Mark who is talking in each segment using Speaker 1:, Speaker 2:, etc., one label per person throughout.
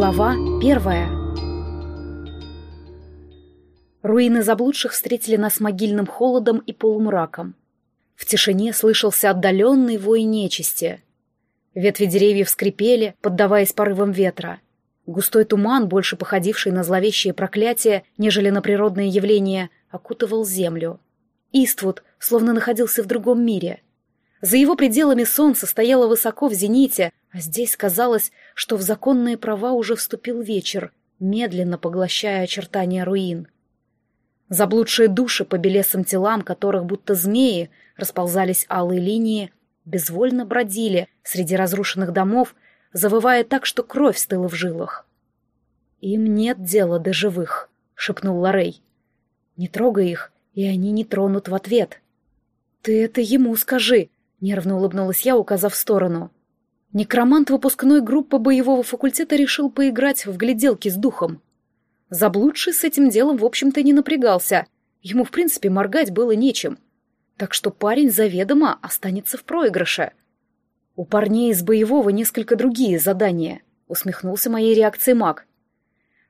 Speaker 1: Глава первая Руины заблудших встретили нас могильным холодом и полумраком. В тишине слышался отдаленный вой нечисти. Ветви деревьев скрипели, поддаваясь порывам ветра. Густой туман, больше походивший на зловещие проклятия, нежели на природные явления, окутывал землю. Иствуд словно находился в другом мире. За его пределами солнце стояло высоко в зените, а здесь казалось, что в законные права уже вступил вечер, медленно поглощая очертания руин. Заблудшие души по белесым телам, которых будто змеи расползались алые линии, безвольно бродили среди разрушенных домов, завывая так, что кровь стыла в жилах. «Им нет дела до живых», — шепнул Лорей. «Не трогай их, и они не тронут в ответ». «Ты это ему скажи», — нервно улыбнулась я, указав в сторону. Некромант выпускной группы боевого факультета решил поиграть в гляделки с духом. Заблудший с этим делом, в общем-то, не напрягался. Ему, в принципе, моргать было нечем. Так что парень заведомо останется в проигрыше. У парней из боевого несколько другие задания, усмехнулся моей реакцией маг.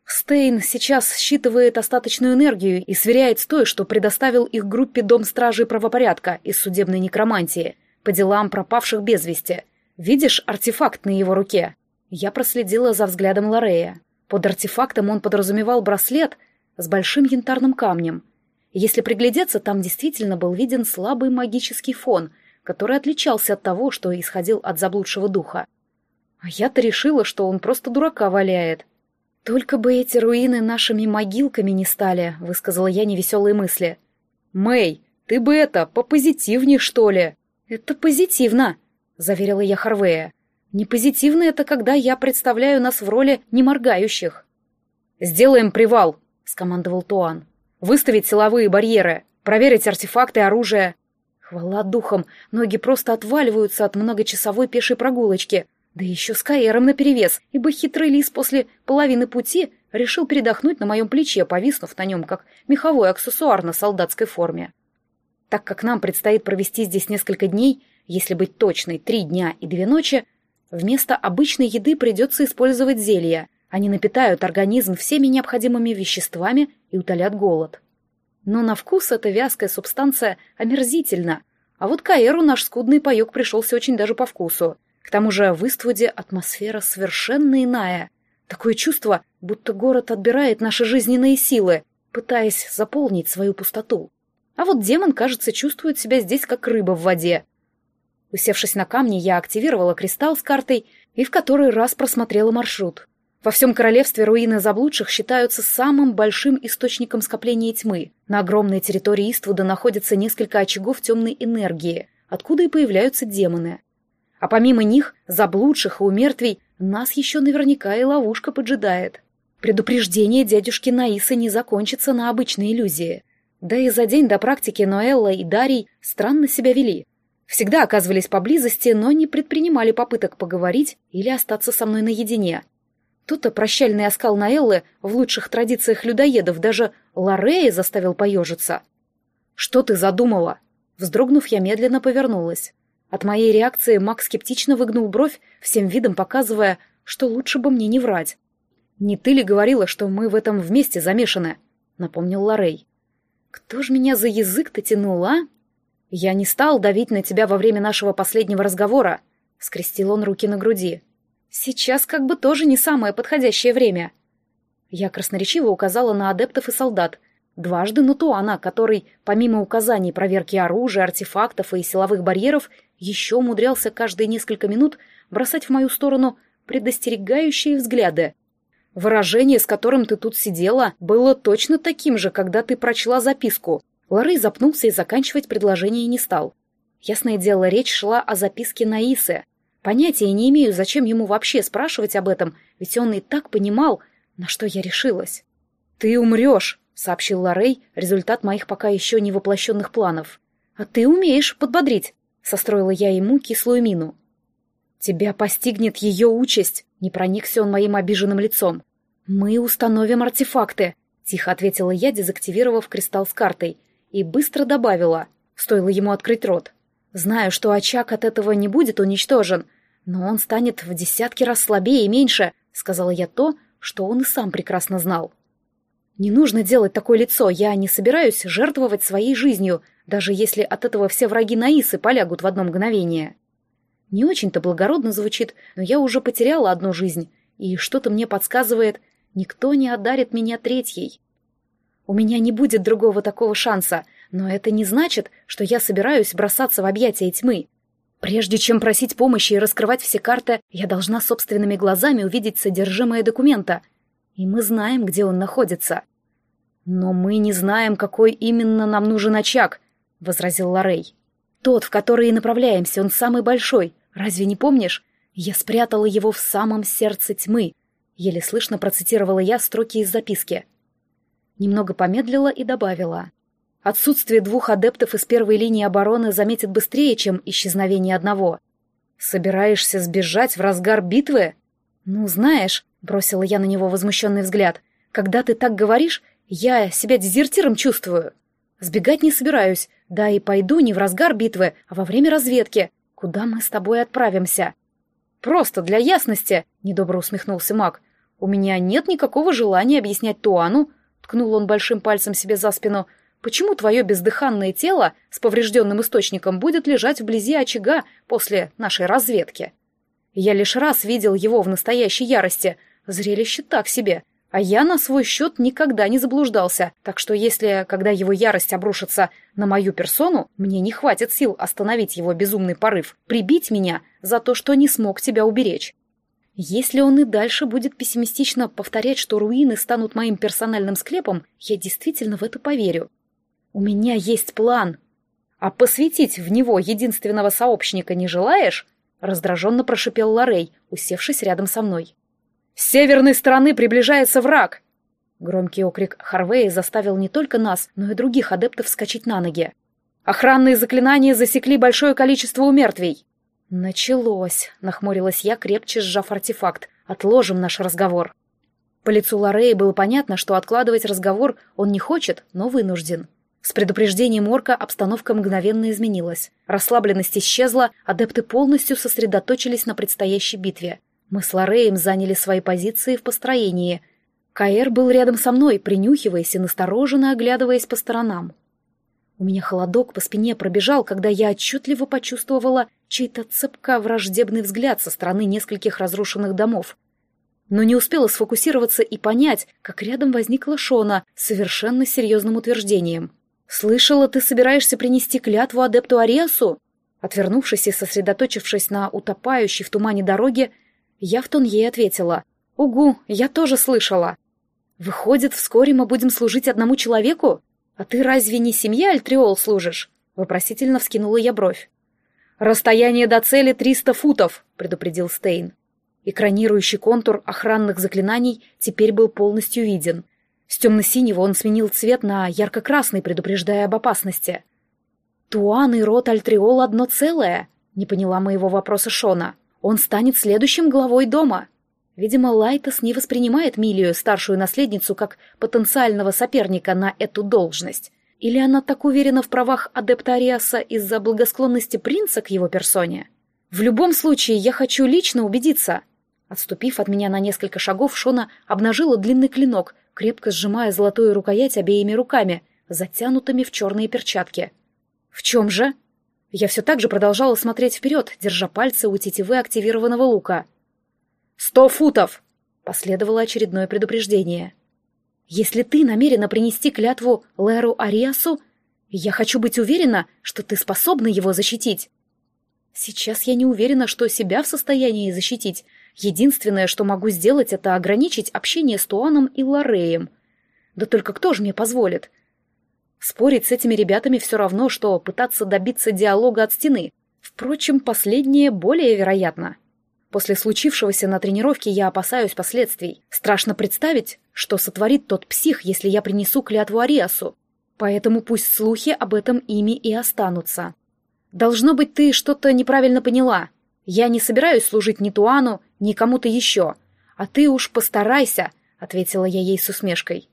Speaker 1: Стейн сейчас считывает остаточную энергию и сверяет с той, что предоставил их группе Дом Стражей Правопорядка из судебной некромантии по делам пропавших без вести. Видишь артефакт на его руке? Я проследила за взглядом Лорея. Под артефактом он подразумевал браслет с большим янтарным камнем. Если приглядеться, там действительно был виден слабый магический фон, который отличался от того, что исходил от заблудшего духа. А я-то решила, что он просто дурака валяет. «Только бы эти руины нашими могилками не стали», — высказала я невеселые мысли. «Мэй, ты бы это, попозитивнее, что ли?» «Это позитивно», — заверила я Харвея. Непозитивно это, когда я представляю нас в роли неморгающих. «Сделаем привал», — скомандовал Туан. «Выставить силовые барьеры, проверить артефакты, оружие». Хвала духом, ноги просто отваливаются от многочасовой пешей прогулочки. Да еще с Каэром наперевес, ибо хитрый лис после половины пути решил передохнуть на моем плече, повиснув на нем, как меховой аксессуар на солдатской форме. Так как нам предстоит провести здесь несколько дней, если быть точной, три дня и две ночи, Вместо обычной еды придется использовать зелья. Они напитают организм всеми необходимыми веществами и утолят голод. Но на вкус эта вязкая субстанция омерзительна. А вот Каэру наш скудный паёк пришелся очень даже по вкусу. К тому же в Иствуде атмосфера совершенно иная. Такое чувство, будто город отбирает наши жизненные силы, пытаясь заполнить свою пустоту. А вот демон, кажется, чувствует себя здесь как рыба в воде. Усевшись на камне, я активировала кристалл с картой и в который раз просмотрела маршрут. Во всем королевстве руины заблудших считаются самым большим источником скопления тьмы. На огромной территории Иствуда находится несколько очагов темной энергии, откуда и появляются демоны. А помимо них, заблудших и умертвий, нас еще наверняка и ловушка поджидает. Предупреждение дядюшки Наисы не закончится на обычной иллюзии. Да и за день до практики Ноэлла и Дарий странно себя вели всегда оказывались поблизости, но не предпринимали попыток поговорить или остаться со мной наедине. Тут-то прощальный оскал Наэллы в лучших традициях людоедов даже Лорея заставил поежиться. «Что ты задумала?» Вздрогнув, я медленно повернулась. От моей реакции Макс скептично выгнул бровь, всем видом показывая, что лучше бы мне не врать. «Не ты ли говорила, что мы в этом вместе замешаны?» — напомнил Лорей. «Кто ж меня за язык-то тянул, а?» «Я не стал давить на тебя во время нашего последнего разговора», — скрестил он руки на груди. «Сейчас как бы тоже не самое подходящее время». Я красноречиво указала на адептов и солдат, дважды на Туана, который, помимо указаний проверки оружия, артефактов и силовых барьеров, еще умудрялся каждые несколько минут бросать в мою сторону предостерегающие взгляды. Выражение, с которым ты тут сидела, было точно таким же, когда ты прочла записку. Ларей запнулся и заканчивать предложение не стал. Ясное дело, речь шла о записке Наисы. Понятия не имею, зачем ему вообще спрашивать об этом, ведь он и так понимал, на что я решилась. «Ты умрешь», — сообщил Ларей, результат моих пока еще не воплощенных планов. «А ты умеешь подбодрить», — состроила я ему кислую мину. «Тебя постигнет ее участь», — не проникся он моим обиженным лицом. «Мы установим артефакты», — тихо ответила я, дезактивировав кристалл с картой — и быстро добавила, стоило ему открыть рот. Знаю, что очаг от этого не будет уничтожен, но он станет в десятки раз слабее и меньше, — сказала я то, что он и сам прекрасно знал. «Не нужно делать такое лицо, я не собираюсь жертвовать своей жизнью, даже если от этого все враги Наисы полягут в одно мгновение». Не очень-то благородно звучит, но я уже потеряла одну жизнь, и что-то мне подсказывает, никто не одарит меня третьей. У меня не будет другого такого шанса, но это не значит, что я собираюсь бросаться в объятия тьмы. Прежде чем просить помощи и раскрывать все карты, я должна собственными глазами увидеть содержимое документа. И мы знаем, где он находится. Но мы не знаем, какой именно нам нужен очаг, — возразил Лорей. Тот, в который и направляемся, он самый большой. Разве не помнишь? Я спрятала его в самом сердце тьмы. Еле слышно процитировала я строки из записки. Немного помедлила и добавила. Отсутствие двух адептов из первой линии обороны заметит быстрее, чем исчезновение одного. Собираешься сбежать в разгар битвы? Ну, знаешь, бросила я на него возмущенный взгляд, когда ты так говоришь, я себя дезертиром чувствую. Сбегать не собираюсь, да и пойду не в разгар битвы, а во время разведки. Куда мы с тобой отправимся? Просто для ясности, недобро усмехнулся маг. У меня нет никакого желания объяснять Туану, ткнул он большим пальцем себе за спину, — Почему твое бездыханное тело с поврежденным источником будет лежать вблизи очага после нашей разведки? Я лишь раз видел его в настоящей ярости. Зрелище так себе. А я на свой счет никогда не заблуждался, так что если, когда его ярость обрушится на мою персону, мне не хватит сил остановить его безумный порыв, прибить меня за то, что не смог тебя уберечь. Если он и дальше будет пессимистично повторять, что руины станут моим персональным склепом, я действительно в это поверю. «У меня есть план. А посвятить в него единственного сообщника не желаешь?» Раздраженно прошипел Лорей, усевшись рядом со мной. «С северной стороны приближается враг!» Громкий окрик Харвея заставил не только нас, но и других адептов вскочить на ноги. «Охранные заклинания засекли большое количество умертвий!» «Началось!» — нахмурилась я, крепче сжав артефакт. «Отложим наш разговор!» По лицу Лореи было понятно, что откладывать разговор он не хочет, но вынужден. С предупреждением орка обстановка мгновенно изменилась. Расслабленность исчезла, адепты полностью сосредоточились на предстоящей битве. Мы с Лореем заняли свои позиции в построении. Каэр был рядом со мной, принюхиваясь и настороженно оглядываясь по сторонам. У меня холодок по спине пробежал, когда я отчетливо почувствовала чей-то цепко враждебный взгляд со стороны нескольких разрушенных домов. Но не успела сфокусироваться и понять, как рядом возникла Шона с совершенно серьезным утверждением — «Слышала, ты собираешься принести клятву адепту Ариасу?» Отвернувшись и сосредоточившись на утопающей в тумане дороге, я в тон ей ответила. «Угу, я тоже слышала. Выходит, вскоре мы будем служить одному человеку? А ты разве не семья Альтриол служишь?» Вопросительно вскинула я бровь. «Расстояние до цели триста футов», — предупредил Стейн. Экранирующий контур охранных заклинаний теперь был полностью виден. С темно-синего он сменил цвет на ярко-красный, предупреждая об опасности. «Туан и рот Альтриол одно целое», — не поняла моего вопроса Шона. «Он станет следующим главой дома». Видимо, Лайтос не воспринимает Милию, старшую наследницу, как потенциального соперника на эту должность. Или она так уверена в правах адепта Ариаса из-за благосклонности принца к его персоне? В любом случае, я хочу лично убедиться. Отступив от меня на несколько шагов, Шона обнажила длинный клинок, крепко сжимая золотую рукоять обеими руками, затянутыми в черные перчатки. «В чем же?» Я все так же продолжала смотреть вперед, держа пальцы у тетивы активированного лука. «Сто футов!» — последовало очередное предупреждение. «Если ты намерена принести клятву Леру Ариасу, я хочу быть уверена, что ты способна его защитить». Сейчас я не уверена, что себя в состоянии защитить, Единственное, что могу сделать, это ограничить общение с Туаном и Лореем. Да только кто же мне позволит? Спорить с этими ребятами все равно, что пытаться добиться диалога от стены. Впрочем, последнее более вероятно. После случившегося на тренировке я опасаюсь последствий. Страшно представить, что сотворит тот псих, если я принесу клятву Ариасу. Поэтому пусть слухи об этом ими и останутся. Должно быть, ты что-то неправильно поняла. Я не собираюсь служить ни Туану, ни кому-то еще. А ты уж постарайся, — ответила я ей с усмешкой.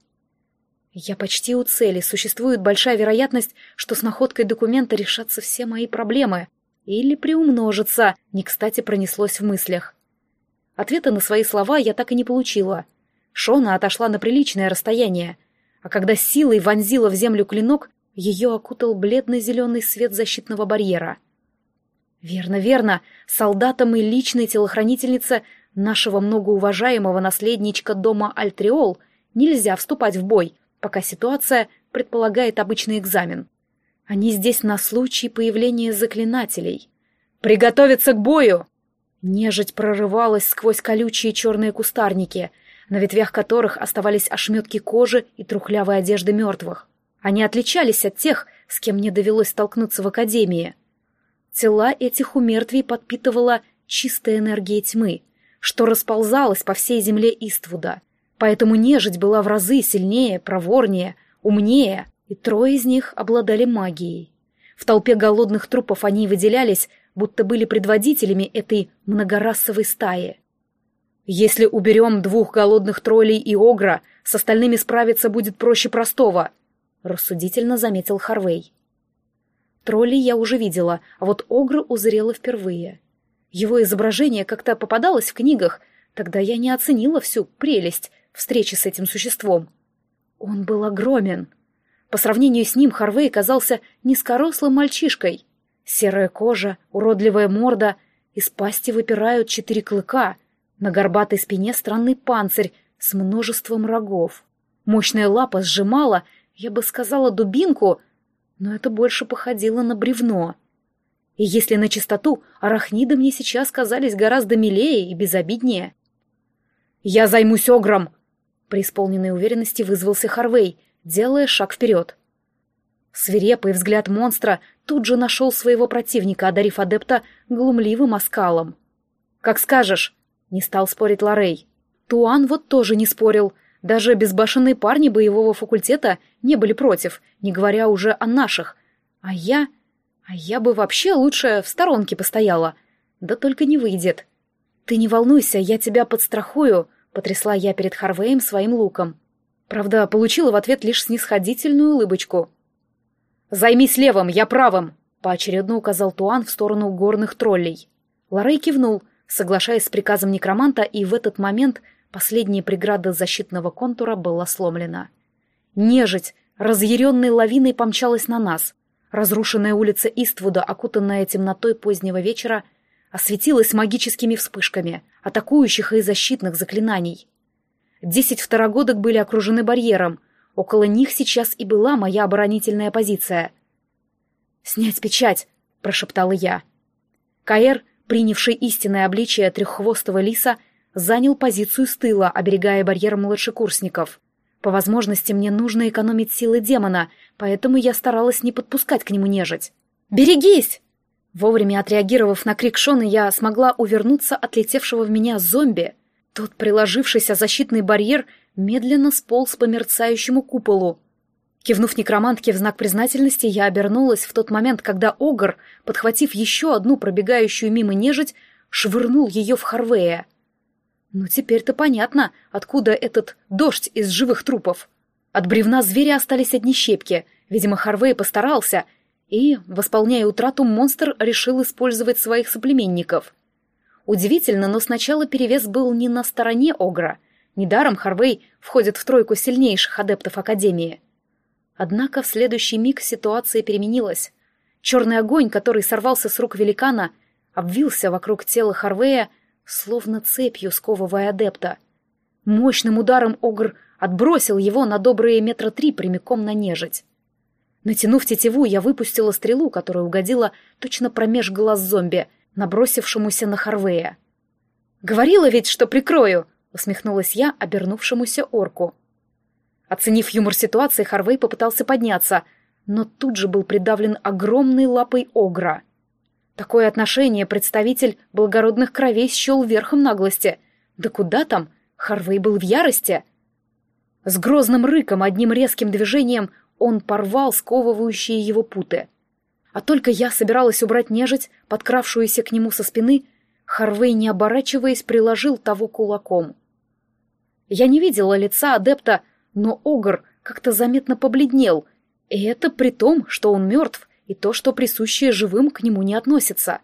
Speaker 1: Я почти у цели. Существует большая вероятность, что с находкой документа решатся все мои проблемы. Или приумножатся, не кстати пронеслось в мыслях. Ответа на свои слова я так и не получила. Шона отошла на приличное расстояние, а когда силой вонзила в землю клинок, ее окутал бледный зеленый свет защитного барьера. Верно, верно, солдатам и личной телохранительнице нашего многоуважаемого наследничка дома Альтриол нельзя вступать в бой, пока ситуация предполагает обычный экзамен. Они здесь на случай появления заклинателей. «Приготовиться к бою!» Нежить прорывалась сквозь колючие черные кустарники, на ветвях которых оставались ошметки кожи и трухлявой одежды мертвых. Они отличались от тех, с кем мне довелось столкнуться в Академии. Тела этих умертвий подпитывала чистая энергия тьмы, что расползалась по всей земле Иствуда. Поэтому нежить была в разы сильнее, проворнее, умнее, и трое из них обладали магией. В толпе голодных трупов они выделялись, будто были предводителями этой многорасовой стаи. Если уберем двух голодных троллей и огра, с остальными справиться будет проще простого, — рассудительно заметил Харвей. Троллей я уже видела, а вот огра узрела впервые. Его изображение как-то попадалось в книгах, тогда я не оценила всю прелесть встречи с этим существом. Он был огромен. По сравнению с ним Харвей казался низкорослым мальчишкой. Серая кожа, уродливая морда, из пасти выпирают четыре клыка, на горбатой спине странный панцирь с множеством рогов. Мощная лапа сжимала, я бы сказала, дубинку, но это больше походило на бревно. И если на чистоту, арахниды мне сейчас казались гораздо милее и безобиднее. «Я займусь огром!» При исполненной уверенности вызвался Харвей, делая шаг вперед. Свирепый взгляд монстра тут же нашел своего противника, одарив адепта глумливым оскалом. «Как скажешь!» — не стал спорить Лорей. Туан вот тоже не спорил — даже безбашенные парни боевого факультета не были против, не говоря уже о наших. А я... А я бы вообще лучше в сторонке постояла. Да только не выйдет. «Ты не волнуйся, я тебя подстрахую», — потрясла я перед Харвеем своим луком. Правда, получила в ответ лишь снисходительную улыбочку. «Займись левым, я правым», — поочередно указал Туан в сторону горных троллей. Лорей кивнул, соглашаясь с приказом некроманта, и в этот момент Последняя преграда защитного контура была сломлена. Нежить, разъяренной лавиной, помчалась на нас. Разрушенная улица Иствуда, окутанная темнотой позднего вечера, осветилась магическими вспышками, атакующих и защитных заклинаний. Десять второгодок были окружены барьером, около них сейчас и была моя оборонительная позиция. «Снять печать!» — прошептала я. Каэр, принявший истинное обличие треххвостого лиса, занял позицию с тыла, оберегая барьер младшекурсников. По возможности мне нужно экономить силы демона, поэтому я старалась не подпускать к нему нежить. «Берегись!» Вовремя отреагировав на крик Шона, я смогла увернуться от летевшего в меня зомби. Тот, приложившийся защитный барьер, медленно сполз по мерцающему куполу. Кивнув некромантке в знак признательности, я обернулась в тот момент, когда Огр, подхватив еще одну пробегающую мимо нежить, швырнул ее в Харвея. Ну, теперь-то понятно, откуда этот дождь из живых трупов. От бревна зверя остались одни щепки. Видимо, Харвей постарался, и, восполняя утрату, монстр решил использовать своих соплеменников. Удивительно, но сначала перевес был не на стороне Огра. Недаром Харвей входит в тройку сильнейших адептов Академии. Однако в следующий миг ситуация переменилась. Черный огонь, который сорвался с рук великана, обвился вокруг тела Харвея, словно цепью сковывая адепта. Мощным ударом Огр отбросил его на добрые метра три прямиком на нежить. Натянув тетиву, я выпустила стрелу, которая угодила точно промеж глаз зомби, набросившемуся на Харвея. «Говорила ведь, что прикрою!» — усмехнулась я обернувшемуся орку. Оценив юмор ситуации, Харвей попытался подняться, но тут же был придавлен огромной лапой Огра. Такое отношение представитель благородных кровей счел верхом наглости. Да куда там? Харвей был в ярости. С грозным рыком, одним резким движением он порвал сковывающие его путы. А только я собиралась убрать нежить, подкравшуюся к нему со спины, Харвей, не оборачиваясь, приложил того кулаком. Я не видела лица адепта, но Огр как-то заметно побледнел, и это при том, что он мертв и то, что присущее живым к нему не относится.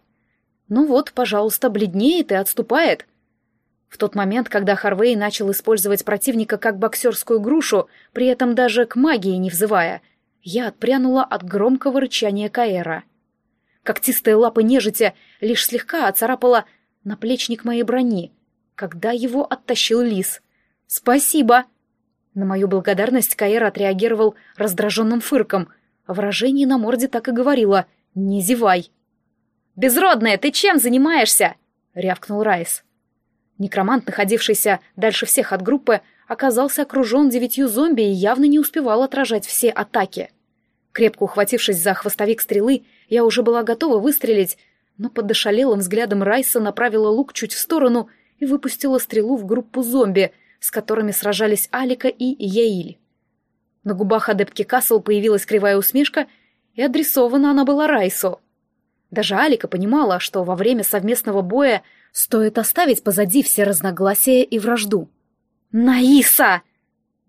Speaker 1: Ну вот, пожалуйста, бледнеет и отступает. В тот момент, когда Харвей начал использовать противника как боксерскую грушу, при этом даже к магии не взывая, я отпрянула от громкого рычания Каэра. Когтистая лапа нежити лишь слегка оцарапала наплечник моей брони, когда его оттащил лис. «Спасибо!» На мою благодарность Каэр отреагировал раздраженным фырком, выражение на морде так и говорило «Не зевай!» «Безродная, ты чем занимаешься?» — рявкнул Райс. Некромант, находившийся дальше всех от группы, оказался окружен девятью зомби и явно не успевал отражать все атаки. Крепко ухватившись за хвостовик стрелы, я уже была готова выстрелить, но под ошалелым взглядом Райса направила лук чуть в сторону и выпустила стрелу в группу зомби, с которыми сражались Алика и Яиль. На губах адептки Касл появилась кривая усмешка, и адресована она была Райсу. Даже Алика понимала, что во время совместного боя стоит оставить позади все разногласия и вражду. «Наиса!»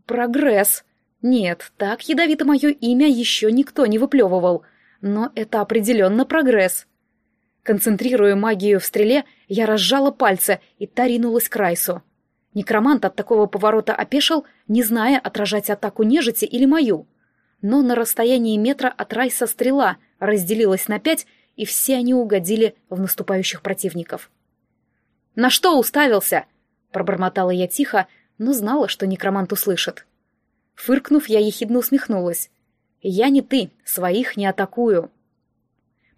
Speaker 1: «Прогресс!» Нет, так ядовито мое имя еще никто не выплевывал, но это определенно прогресс. Концентрируя магию в стреле, я разжала пальцы, и та ринулась к Райсу. Некромант от такого поворота опешил, не зная, отражать атаку нежити или мою. Но на расстоянии метра от Райса стрела разделилась на пять, и все они угодили в наступающих противников. «На что уставился?» — пробормотала я тихо, но знала, что некромант услышит. Фыркнув, я ехидно усмехнулась. «Я не ты, своих не атакую».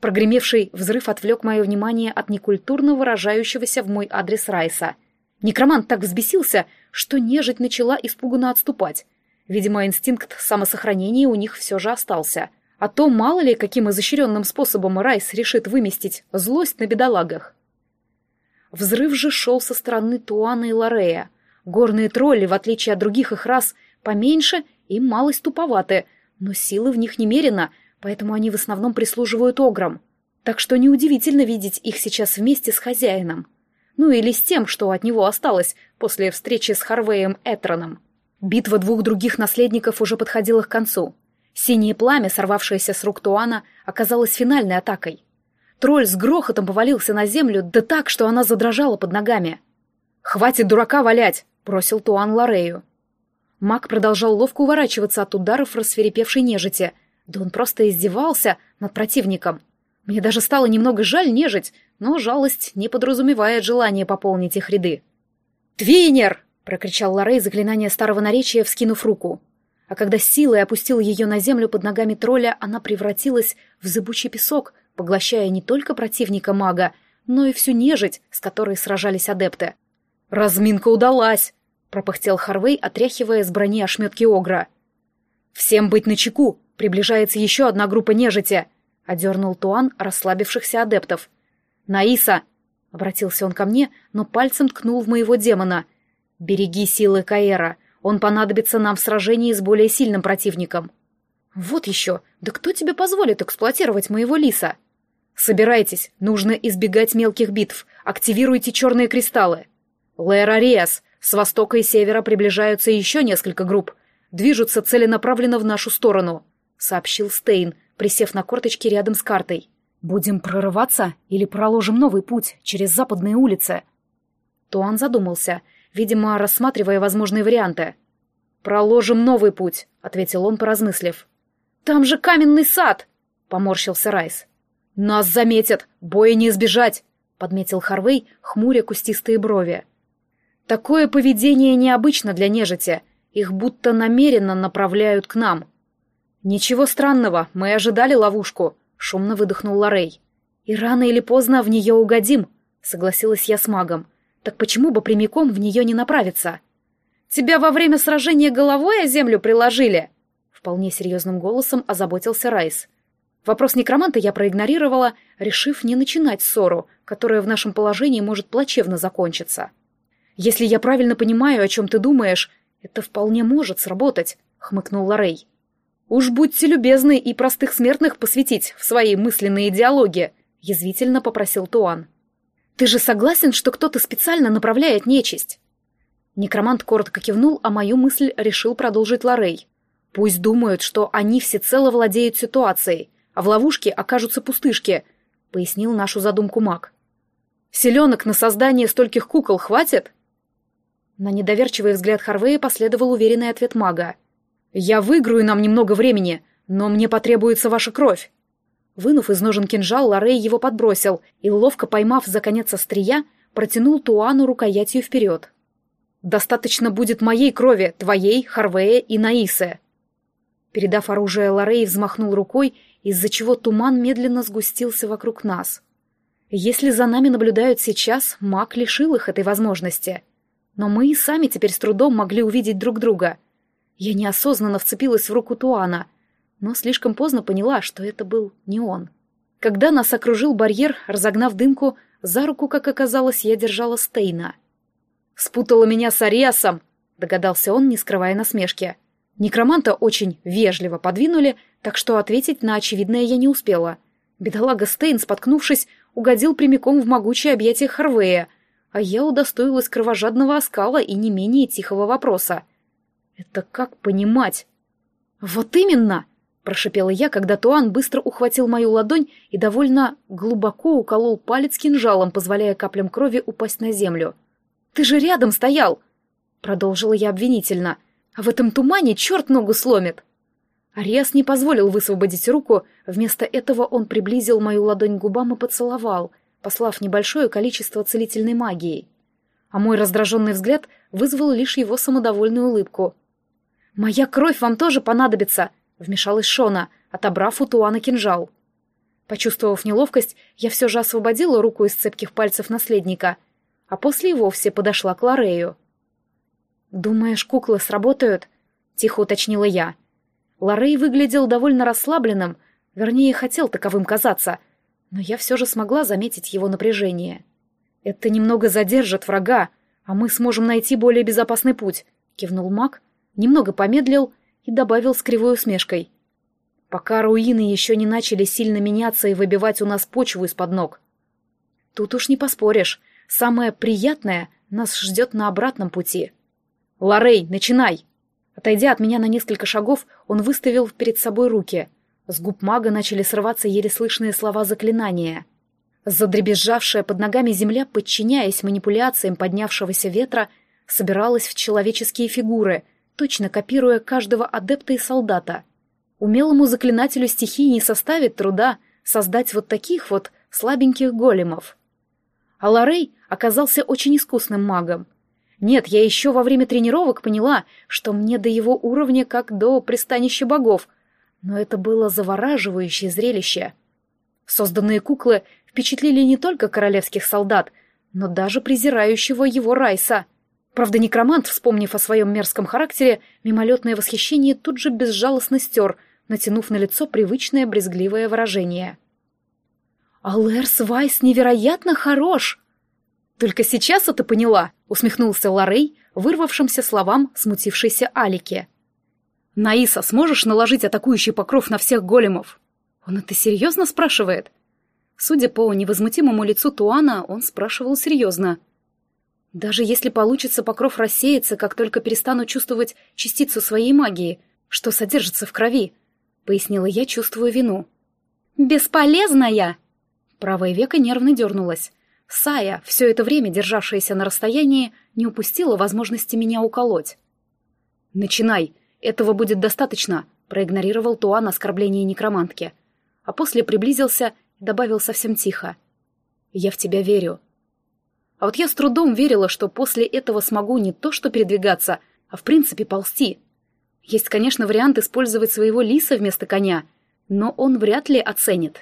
Speaker 1: Прогремевший взрыв отвлек мое внимание от некультурно выражающегося в мой адрес Райса. Некромант так взбесился, что нежить начала испуганно отступать. Видимо, инстинкт самосохранения у них все же остался. А то мало ли, каким изощренным способом Райс решит выместить злость на бедолагах. Взрыв же шел со стороны Туана и Лорея. Горные тролли, в отличие от других их рас, поменьше и малость туповаты, но силы в них немерено — поэтому они в основном прислуживают ограм. Так что неудивительно видеть их сейчас вместе с хозяином. Ну или с тем, что от него осталось после встречи с Харвеем Этроном. Битва двух других наследников уже подходила к концу. Синее пламя, сорвавшееся с рук Туана, оказалось финальной атакой. Тролль с грохотом повалился на землю, да так, что она задрожала под ногами. «Хватит дурака валять!» — бросил Туан Ларею. Маг продолжал ловко уворачиваться от ударов рассверепевшей нежити — да он просто издевался над противником. Мне даже стало немного жаль нежить, но жалость не подразумевает желание пополнить их ряды. «Твинер!» — прокричал Лорей заклинание старого наречия, вскинув руку. А когда силой опустил ее на землю под ногами тролля, она превратилась в зыбучий песок, поглощая не только противника мага, но и всю нежить, с которой сражались адепты. «Разминка удалась!» — пропыхтел Харвей, отряхивая с брони ошметки огра. «Всем быть начеку! Приближается еще одна группа нежити!» — одернул Туан расслабившихся адептов. «Наиса!» — обратился он ко мне, но пальцем ткнул в моего демона. «Береги силы Каэра. Он понадобится нам в сражении с более сильным противником». «Вот еще! Да кто тебе позволит эксплуатировать моего лиса?» «Собирайтесь, нужно избегать мелких битв. Активируйте черные кристаллы». «Лэр с востока и севера приближаются еще несколько групп. Движутся целенаправленно в нашу сторону». — сообщил Стейн, присев на корточки рядом с картой. «Будем прорываться или проложим новый путь через западные улицы?» Туан задумался, видимо, рассматривая возможные варианты. «Проложим новый путь», — ответил он, поразмыслив. «Там же каменный сад!» — поморщился Райс. «Нас заметят! Боя не избежать!» — подметил Харвей, хмуря кустистые брови. «Такое поведение необычно для нежити. Их будто намеренно направляют к нам», «Ничего странного, мы ожидали ловушку», — шумно выдохнул Лорей. «И рано или поздно в нее угодим», — согласилась я с магом. «Так почему бы прямиком в нее не направиться?» «Тебя во время сражения головой о землю приложили?» Вполне серьезным голосом озаботился Райс. Вопрос некроманта я проигнорировала, решив не начинать ссору, которая в нашем положении может плачевно закончиться. «Если я правильно понимаю, о чем ты думаешь, это вполне может сработать», — хмыкнул Лорей. «Уж будьте любезны и простых смертных посвятить в свои мысленные диалоги», — язвительно попросил Туан. «Ты же согласен, что кто-то специально направляет нечисть?» Некромант коротко кивнул, а мою мысль решил продолжить Лорей. «Пусть думают, что они всецело владеют ситуацией, а в ловушке окажутся пустышки», — пояснил нашу задумку маг. «Селенок на создание стольких кукол хватит?» На недоверчивый взгляд Харвея последовал уверенный ответ мага. «Я выиграю нам немного времени, но мне потребуется ваша кровь». Вынув из ножен кинжал, Лорей его подбросил и, ловко поймав за конец острия, протянул Туану рукоятью вперед. «Достаточно будет моей крови, твоей, Харвея и Наисы». Передав оружие, Лорей взмахнул рукой, из-за чего туман медленно сгустился вокруг нас. Если за нами наблюдают сейчас, маг лишил их этой возможности. Но мы и сами теперь с трудом могли увидеть друг друга. Я неосознанно вцепилась в руку Туана, но слишком поздно поняла, что это был не он. Когда нас окружил барьер, разогнав дымку, за руку, как оказалось, я держала Стейна. «Спутала меня с Ариасом!» — догадался он, не скрывая насмешки. Некроманта очень вежливо подвинули, так что ответить на очевидное я не успела. Бедолага Стейн, споткнувшись, угодил прямиком в могучее объятие Харвея, а я удостоилась кровожадного оскала и не менее тихого вопроса. «Это как понимать?» «Вот именно!» — прошипела я, когда Туан быстро ухватил мою ладонь и довольно глубоко уколол палец кинжалом, позволяя каплям крови упасть на землю. «Ты же рядом стоял!» — продолжила я обвинительно. «А в этом тумане черт ногу сломит!» Ариас не позволил высвободить руку, вместо этого он приблизил мою ладонь к губам и поцеловал, послав небольшое количество целительной магии. А мой раздраженный взгляд вызвал лишь его самодовольную улыбку. «Моя кровь вам тоже понадобится!» — вмешалась Шона, отобрав у Туана кинжал. Почувствовав неловкость, я все же освободила руку из цепких пальцев наследника, а после и вовсе подошла к Лорею. «Думаешь, куклы сработают?» — тихо уточнила я. — Лорей выглядел довольно расслабленным, вернее, хотел таковым казаться, но я все же смогла заметить его напряжение. «Это немного задержит врага, а мы сможем найти более безопасный путь», — кивнул маг, немного помедлил и добавил с кривой усмешкой. «Пока руины еще не начали сильно меняться и выбивать у нас почву из-под ног». «Тут уж не поспоришь. Самое приятное нас ждет на обратном пути». «Лорей, начинай!» Отойдя от меня на несколько шагов, он выставил перед собой руки. С губ мага начали срываться еле слышные слова заклинания. Задребезжавшая под ногами земля, подчиняясь манипуляциям поднявшегося ветра, собиралась в человеческие фигуры, точно копируя каждого адепта и солдата. Умелому заклинателю стихии не составит труда создать вот таких вот слабеньких големов. А Лорей оказался очень искусным магом — нет, я еще во время тренировок поняла, что мне до его уровня как до пристанища богов, но это было завораживающее зрелище. Созданные куклы впечатлили не только королевских солдат, но даже презирающего его Райса. Правда, некромант, вспомнив о своем мерзком характере, мимолетное восхищение тут же безжалостно стер, натянув на лицо привычное брезгливое выражение. «Алэрс Вайс невероятно хорош!» «Только сейчас это поняла», — усмехнулся Лорей, вырвавшимся словам смутившейся Алике. «Наиса, сможешь наложить атакующий покров на всех големов?» «Он это серьезно спрашивает?» Судя по невозмутимому лицу Туана, он спрашивал серьезно. «Даже если получится покров рассеяться, как только перестану чувствовать частицу своей магии, что содержится в крови», — пояснила я, чувствуя вину. «Бесполезная!» Правое веко нервно дернулось. Сая, все это время державшаяся на расстоянии, не упустила возможности меня уколоть. «Начинай, этого будет достаточно», — проигнорировал Туан оскорбление некромантки. А после приблизился и добавил совсем тихо. «Я в тебя верю». А вот я с трудом верила, что после этого смогу не то что передвигаться, а в принципе ползти. Есть, конечно, вариант использовать своего лиса вместо коня, но он вряд ли оценит